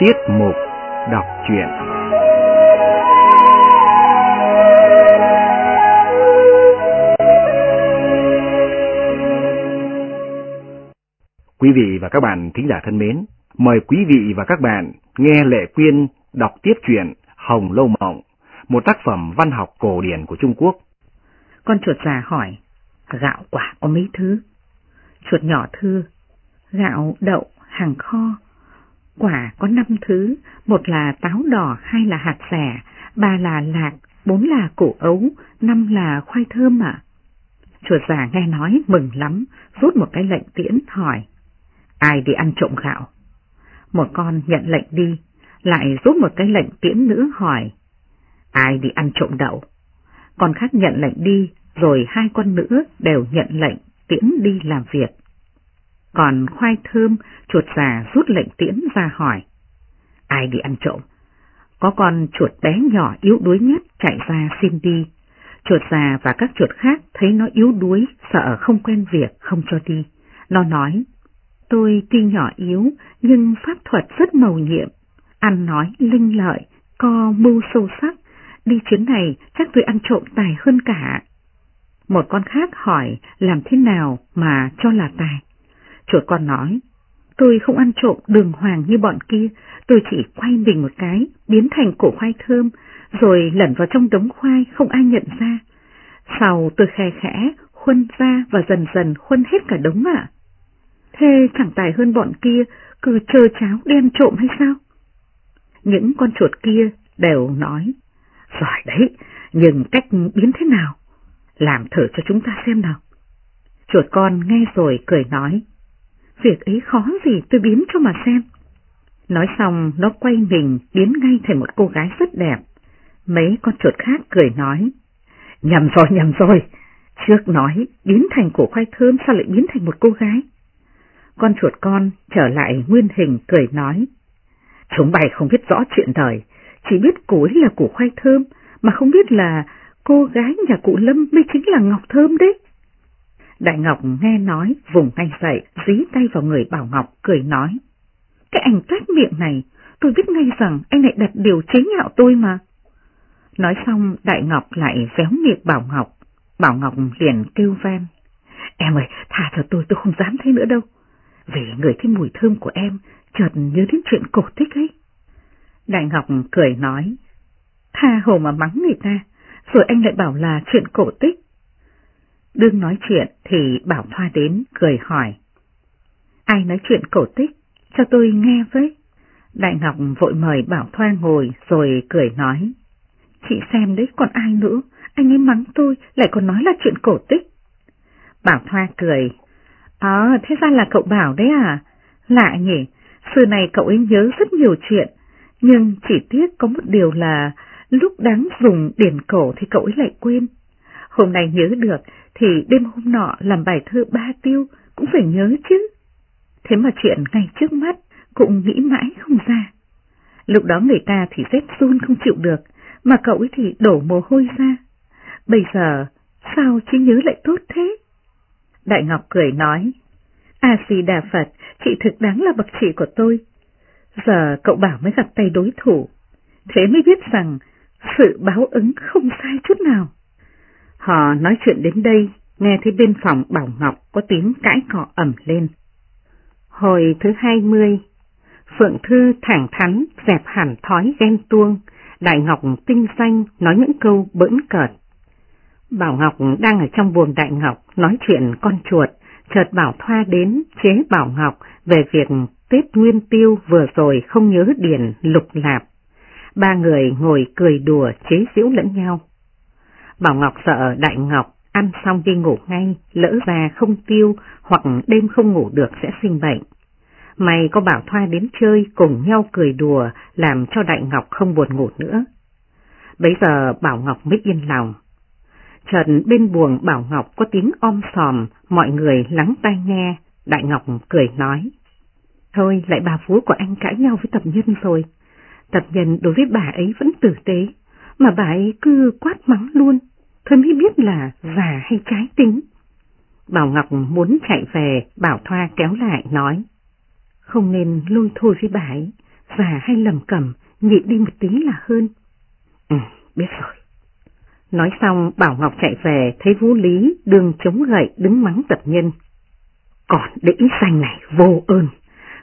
Tiết mục đọc truyện Quý vị và các bạn thính giả thân mến, mời quý vị và các bạn nghe Lệ Quyên đọc tiếp truyện Hồng Lâu Mộng, một tác phẩm văn học cổ điển của Trung Quốc. Con chuột già hỏi, gạo quả có mấy thứ? Chuột nhỏ thưa, gạo, đậu, hàng kho. Quả có năm thứ, một là táo đỏ, hai là hạt rẻ, ba là lạc, bốn là củ ấu, năm là khoai thơm ạ. chùa già nghe nói mừng lắm, rút một cái lệnh tiễn hỏi, ai đi ăn trộm gạo? Một con nhận lệnh đi, lại rút một cái lệnh tiễn nữa hỏi, ai đi ăn trộm đậu? Con khác nhận lệnh đi, rồi hai con nữa đều nhận lệnh tiễn đi làm việc. Còn khoai thơm, chuột già rút lệnh tiễn ra hỏi. Ai đi ăn trộm? Có con chuột bé nhỏ yếu đuối nhất chạy ra xin đi. Chuột già và các chuột khác thấy nó yếu đuối, sợ không quen việc, không cho đi. Nó nói, tôi tuy nhỏ yếu, nhưng pháp thuật rất màu nhiệm. Ăn nói linh lợi, co mưu sâu sắc. Đi chuyến này chắc tôi ăn trộm tài hơn cả. Một con khác hỏi làm thế nào mà cho là tài. Chuột con nói, tôi không ăn trộm đường hoàng như bọn kia, tôi chỉ quay mình một cái, biến thành cổ khoai thơm, rồi lẩn vào trong đống khoai không ai nhận ra. Sau tôi khe khẽ, khuân ra và dần dần khuân hết cả đống ạ. Thế chẳng tài hơn bọn kia, cứ chờ cháo đen trộm hay sao? Những con chuột kia đều nói, giỏi đấy, nhưng cách biến thế nào? Làm thử cho chúng ta xem nào. Chuột con nghe rồi cười nói, việc ấy khó gì tôi biến cho mà xem. Nói xong nó quay mình biến ngay thành một cô gái rất đẹp. Mấy con chuột khác cười nói, nhầm rồi nhầm rồi, trước nói biến thành cổ khoai thơm sao lại biến thành một cô gái. Con chuột con trở lại nguyên hình cười nói, chúng bày không biết rõ chuyện đời, chỉ biết củ ấy là củ khoai thơm, mà không biết là cô gái nhà cụ Lâm mới chính là Ngọc Thơm đấy. Đại Ngọc nghe nói, vùng anh dậy, dí tay vào người Bảo Ngọc, cười nói. Cái anh toát miệng này, tôi biết ngay rằng anh lại đặt điều chế nhạo tôi mà. Nói xong, Đại Ngọc lại véo miệng Bảo Ngọc. Bảo Ngọc liền kêu ven. Em ơi, tha cho tôi, tôi không dám thế nữa đâu. Vì người thấy mùi thơm của em, chợt nhớ đến chuyện cổ tích ấy. Đại Ngọc cười nói. Tha hồ mà mắng người ta, rồi anh lại bảo là chuyện cổ tích. Đương nói chuyện thì Bảo Thoa đến cười hỏi. Ai nói chuyện cổ tích, cho tôi nghe với. Đại Ngọc vội mời Bảo Thoa ngồi rồi cười nói. Chị xem đấy còn ai nữa, anh ấy mắng tôi lại còn nói là chuyện cổ tích. Bảo Thoa cười. À, thế ra là cậu Bảo đấy à? Lạ nhỉ, xưa này cậu ấy nhớ rất nhiều chuyện, nhưng chỉ tiếc có một điều là lúc đáng dùng điển cổ thì cậu ấy lại quên. Hôm nay nhớ được thì đêm hôm nọ làm bài thơ ba tiêu cũng phải nhớ chứ. Thế mà chuyện ngay trước mắt cũng nghĩ mãi không ra. Lúc đó người ta thì rét run không chịu được, mà cậu ấy thì đổ mồ hôi ra. Bây giờ sao trí nhớ lại tốt thế? Đại Ngọc cười nói, A-di-đà Phật, chị thực đáng là bậc chị của tôi. Giờ cậu bảo mới gặp tay đối thủ, thế mới biết rằng sự báo ứng không sai chút nào. Họ nói chuyện đến đây, nghe thấy bên phòng Bảo Ngọc có tiếng cãi cọ ẩm lên. Hồi thứ hai mươi, Phượng Thư thẳng thắn dẹp hẳn thói ghen tuông, Đại Ngọc tinh danh nói những câu bỡn cợt. Bảo Ngọc đang ở trong buồng Đại Ngọc nói chuyện con chuột, chợt Bảo Thoa đến chế Bảo Ngọc về việc Tết Nguyên Tiêu vừa rồi không nhớ điển lục lạp. Ba người ngồi cười đùa chế giễu lẫn nhau. Bảo Ngọc sợ Đại Ngọc ăn xong đi ngủ ngay, lỡ ra không tiêu hoặc đêm không ngủ được sẽ sinh bệnh. May có Bảo Thoa đến chơi cùng nhau cười đùa làm cho Đại Ngọc không buồn ngủ nữa. Bây giờ Bảo Ngọc mới yên lòng. Trần bên buồng Bảo Ngọc có tiếng om sòm, mọi người lắng tai nghe, Đại Ngọc cười nói. Thôi lại bà Phú của anh cãi nhau với tập nhân rồi. Tập nhân đối với bà ấy vẫn tử tế, mà bà ấy cứ quát mắng luôn, thôi mới biết là già hay trái tính. Bảo Ngọc muốn chạy về, Bảo Thoa kéo lại nói. Không nên lôi thôi với bà ấy, già hay lầm cầm, nhịn đi một tí là hơn. Ừ, biết rồi. Nói xong Bảo Ngọc chạy về thấy Vũ Lý đường chống gậy đứng mắng tập nhân. Còn đĩ xanh này vô ơn,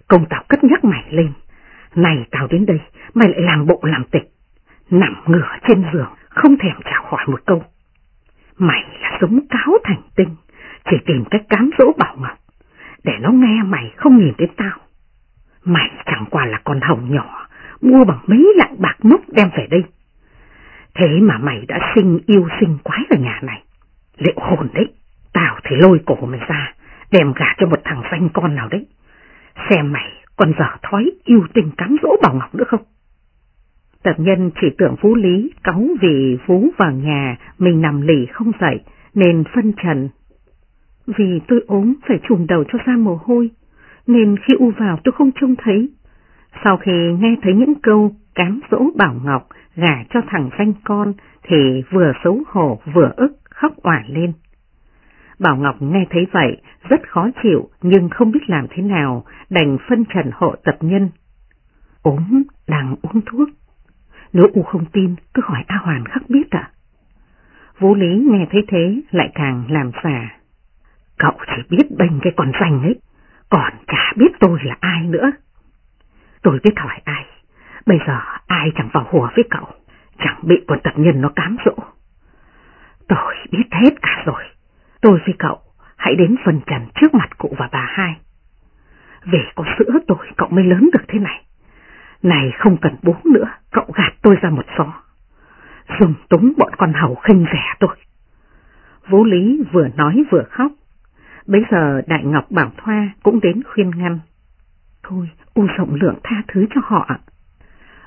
công tao cất nhắc mày lên. Này tao đến đây, mày lại làm bộ làm tịch, nằm ngửa trên giường, không thèm chào hỏi một câu. Mày là giống cáo thành tinh, chỉ tìm cách cám dỗ Bảo Ngọc, để nó nghe mày không nhìn đến tao. Mày chẳng qua là con hồng nhỏ, mua bằng mấy lạng bạc mốc đem về đây. Thế mà mày đã sinh yêu sinh quái ở nhà này. Liệu hồn đấy, tao thì lôi cổ mày ra, đem gả cho một thằng danh con nào đấy. Xem mày còn dở thói yêu tình cám dỗ Bảo Ngọc nữa không? Tập nhân chỉ tưởng Phú Lý cáu vì Phú vào nhà, mình nằm lì không dậy, nên phân trần. Vì tôi ốm phải trùm đầu cho ra mồ hôi, nên khi u vào tôi không trông thấy. Sau khi nghe thấy những câu cám dỗ Bảo Ngọc gả cho thằng danh con thì vừa xấu hổ vừa ức khóc òa lên. Bảo Ngọc nghe thấy vậy, rất khó chịu nhưng không biết làm thế nào, đành phân trần hộ tập nhân. Ốm, đang uống thuốc. Nếu U không tin, cứ hỏi A Hoàn khắc biết ạ. Vũ Lý nghe thấy thế lại càng làm xà. Cậu chỉ biết bênh cái con danh ấy, còn chả biết tôi là ai nữa. Tôi biết hỏi ai, bây giờ ai chẳng vào hùa với cậu, chẳng bị con tập nhân nó cám dỗ. Tôi biết hết cả rồi, tôi với cậu hãy đến phần trần trước mặt cụ và bà hai. Về có sữa tôi cậu mới lớn được thế này. Này không cần bố nữa, cậu gạt tôi ra một xó. Dùng túng bọn con hầu khinh rẻ tôi. Vũ Lý vừa nói vừa khóc. Bây giờ Đại Ngọc Bảo Thoa cũng đến khuyên ngăn. Thôi, u rộng lượng tha thứ cho họ.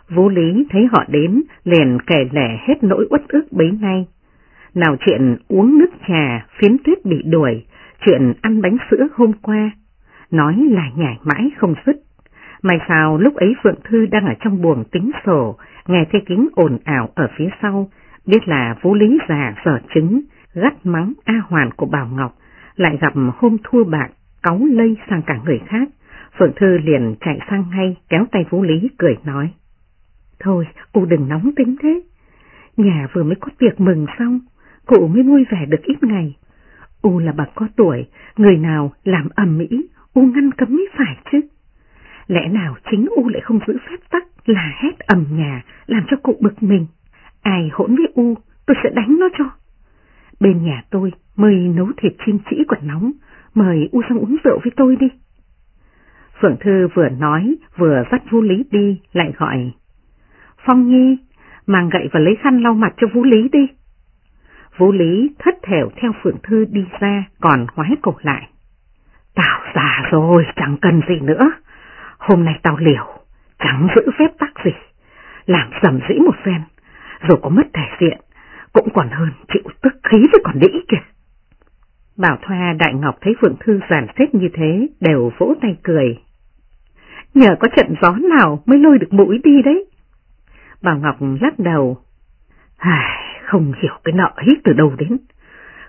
Vũ Lý thấy họ đến, liền kể lẻ hết nỗi uất ức bấy nay. Nào chuyện uống nước trà, phiến tuyết bị đuổi, chuyện ăn bánh sữa hôm qua. Nói là nhảy mãi không dứt. May sao lúc ấy Phượng Thư đang ở trong buồng tính sổ, nghe thấy tiếng ồn ào ở phía sau, biết là Vũ Lý già dở chứng gắt mắng A Hoàn của Bảo Ngọc, lại gặp hôm thua bạc, cáu lây sang cả người khác. Phượng Thư liền chạy sang ngay, kéo tay Vũ Lý cười nói. Thôi, cụ đừng nóng tính thế. Nhà vừa mới có tiệc mừng xong, cụ mới vui vẻ được ít ngày. U là bà có tuổi, người nào làm ẩm mỹ, U ngăn cấm mới phải chứ. Lẽ nào chính U lại không giữ phép tắc là hét ầm nhà, làm cho cụ bực mình. Ai hỗn với U, tôi sẽ đánh nó cho. Bên nhà tôi mời nấu thịt chim chỉ còn nóng, mời U sang uống rượu với tôi đi. Phượng Thư vừa nói, vừa dắt Vũ Lý đi, lại gọi. Phong Nhi, mang gậy và lấy khăn lau mặt cho Vũ Lý đi. Vũ Lý thất thểu theo Phượng Thư đi ra, còn ngoái cổ lại. Tao già rồi, chẳng cần gì nữa. Hôm nay tao liều, chẳng giữ phép tắc gì. Làm sầm dĩ một phen, rồi có mất thể diện, cũng còn hơn chịu tức khí với còn đĩ kìa. Bảo Thoa Đại Ngọc thấy Phượng Thư giản xếp như thế, đều vỗ tay cười. Nhờ có trận gió nào mới lôi được mũi đi đấy. Bảo Ngọc lắc đầu. Ai, không hiểu cái nợ hít từ đâu đến.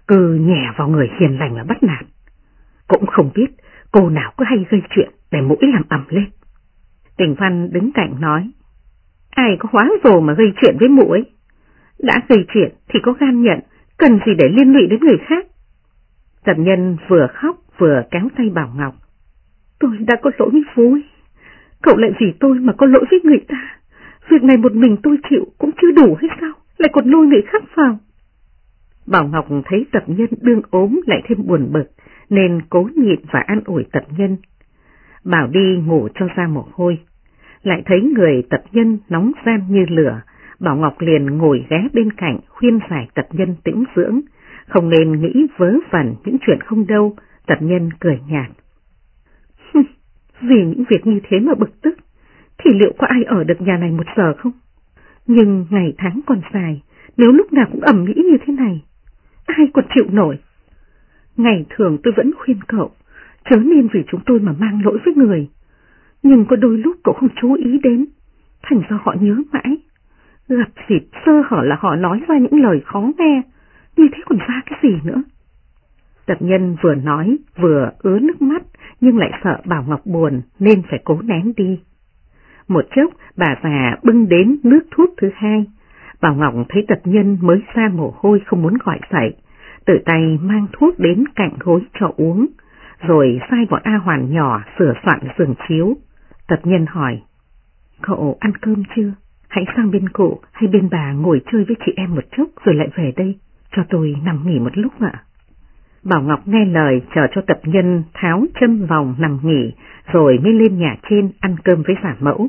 Cứ nhẹ vào người hiền lành là bắt nạt. Cũng không biết cô nào cứ hay gây chuyện để mũi làm ẩm lên. Tình Văn đứng cạnh nói. Ai có hóa rồ mà gây chuyện với mũi? Đã gây chuyện thì có gan nhận, cần gì để liên lụy đến người khác? Tập nhân vừa khóc vừa kéo tay Bảo Ngọc. Tôi đã có lỗi với Phú Cậu lại vì tôi mà có lỗi với người ta. Việc này một mình tôi chịu cũng chưa đủ hay sao? Lại còn lôi người khác vào. Bảo Ngọc thấy tập nhân đương ốm lại thêm buồn bực, nên cố nhịn và an ủi tập nhân. Bảo đi ngủ cho ra mồ hôi. Lại thấy người tập nhân nóng gian như lửa, Bảo Ngọc liền ngồi ghé bên cạnh khuyên giải tập nhân tĩnh dưỡng, không nên nghĩ vớ vẩn những chuyện không đâu, tập nhân cười nhạt. Vì những việc như thế mà bực tức, thì liệu có ai ở được nhà này một giờ không? Nhưng ngày tháng còn dài, nếu lúc nào cũng ẩm nghĩ như thế này, ai còn chịu nổi? Ngày thường tôi vẫn khuyên cậu, chớ nên vì chúng tôi mà mang lỗi với người. Nhưng có đôi lúc cậu không chú ý đến, thành ra họ nhớ mãi. Gặp dịp sơ hở là họ nói ra những lời khó nghe, như thế còn ra cái gì nữa? Tập nhân vừa nói vừa ứa nước mắt nhưng lại sợ Bảo Ngọc buồn nên phải cố nén đi. Một chốc bà già bưng đến nước thuốc thứ hai. Bảo Ngọc thấy tập nhân mới ra mồ hôi không muốn gọi dậy, tự tay mang thuốc đến cạnh gối cho uống, rồi sai bọn A Hoàn nhỏ sửa soạn giường chiếu. Tập nhân hỏi, cậu ăn cơm chưa? Hãy sang bên cụ hay bên bà ngồi chơi với chị em một chút rồi lại về đây, cho tôi nằm nghỉ một lúc ạ. Bảo Ngọc nghe lời chờ cho tập nhân tháo châm vòng nằm nghỉ rồi mới lên nhà trên ăn cơm với giả mẫu.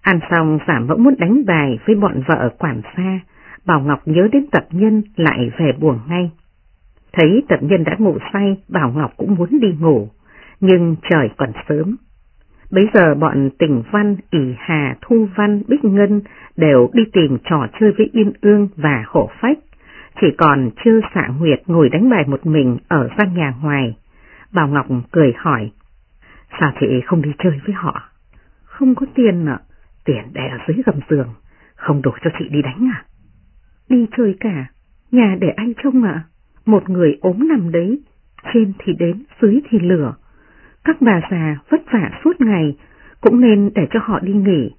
Ăn xong giả mẫu muốn đánh bài với bọn vợ quản xa, Bảo Ngọc nhớ đến tập nhân lại về buồn ngay. Thấy tập nhân đã ngủ say, Bảo Ngọc cũng muốn đi ngủ, nhưng trời còn sớm. Bây giờ bọn tỉnh văn, ỉ hà, thu văn, bích ngân đều đi tìm trò chơi với Yên Ương và Hổ Phách. Chỉ còn chư xạ Nguyệt ngồi đánh bài một mình ở ra nhà ngoài. Bảo Ngọc cười hỏi, sao chị không đi chơi với họ? Không có tiền ạ, tiền đè ở dưới gầm giường, không đủ cho chị đi đánh à? Đi chơi cả, nhà để anh trông ạ? Một người ốm nằm đấy, trên thì đến, dưới thì lửa. Các bà già vất vả suốt ngày, cũng nên để cho họ đi nghỉ.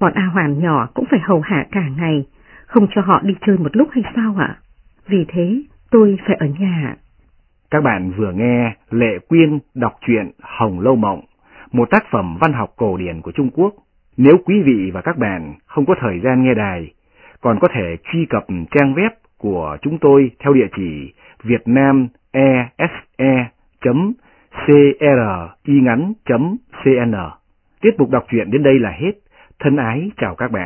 Bọn A Hoàn nhỏ cũng phải hầu hạ cả ngày, không cho họ đi chơi một lúc hay sao ạ? Vì thế tôi phải ở nhà. Các bạn vừa nghe Lệ Quyên đọc truyện Hồng Lâu Mộng, một tác phẩm văn học cổ điển của Trung Quốc. Nếu quý vị và các bạn không có thời gian nghe đài, còn có thể truy cập trang web của chúng tôi theo địa chỉ vietnamese.cringắn.cn. Tiết mục đọc truyện đến đây là hết. Thân ái chào các bạn.